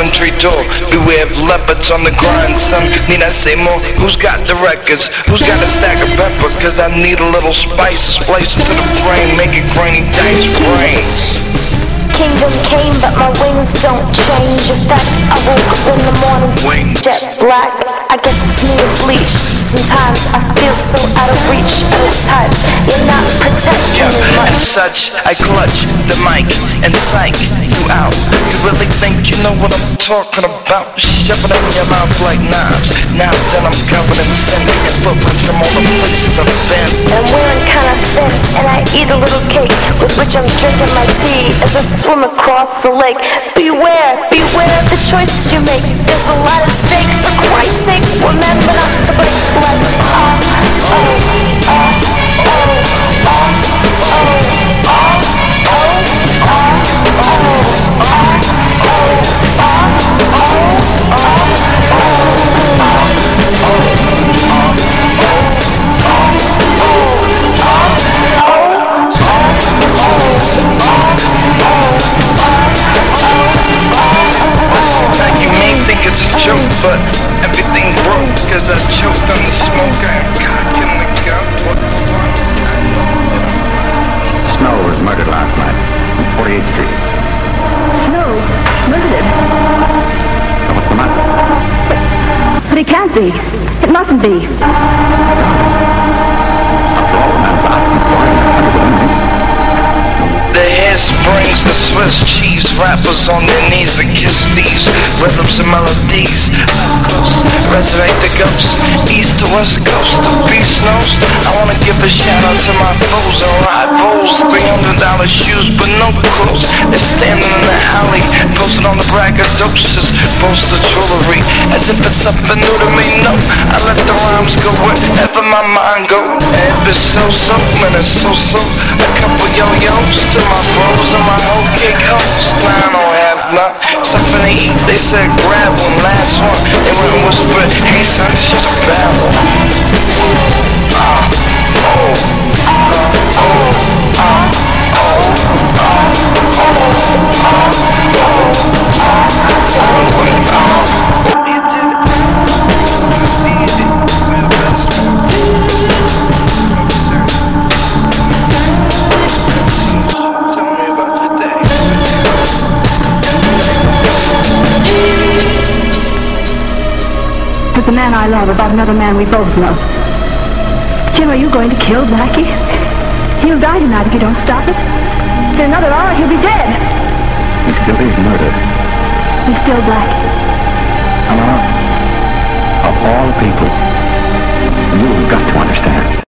Coventry door. Beware of leopards on the grind, son. Need I say more? Who's got the records? Who's got a stack of pepper? Cause I need a little spice to splice into the brain, make it grainy dice brains. Kingdom came, but my wings don't change. In fact, I woke up in the morning Wings. jet black. I guess it's me to bleach. Sometimes I feel so out of reach, out of touch. You're not protecting Much. such, I clutch the mic and psych you out. You really think you know what I'm talking about? It in your mouth like knives. Now that I'm covered in sin and footprints from all the places I've been. I'm wearing kinda thin, and I eat a little cake with which I'm drinking my tea as I swim across the lake. Beware, beware of the choices you make. There's a lot at stake. For Christ's sake, remember Snow was murdered last night on 48th Street. Snow? murdered. Now, what's the matter? But it can't be. It mustn't be. After the man's asking for it. I don't believe me. The Swiss cheese rappers on their knees to kiss these rhythms and melodies. Up close, resurrect the ghosts, east to west coast, the beast knows. I wanna give a shout out to my foes and rivals. Three hundred dollar shoes, but no clothes. They're standing in the alley, posted on the braggadocious, poster jewelry, as if it's something new to me. No, I let the rhymes go wherever my mind go. And it's so so, man, it's so so. A couple yo-yos to my bros and my whole kick host. Now I don't have none. Something to eat, they said grab one, last one. The man I love about another man we both love. Jim, are you going to kill Blackie? He'll die tonight if you don't stop it. In another hour, he'll be dead. Miss Gildy is murder. He's still Blackie. Come on. Of all people, you've got to understand.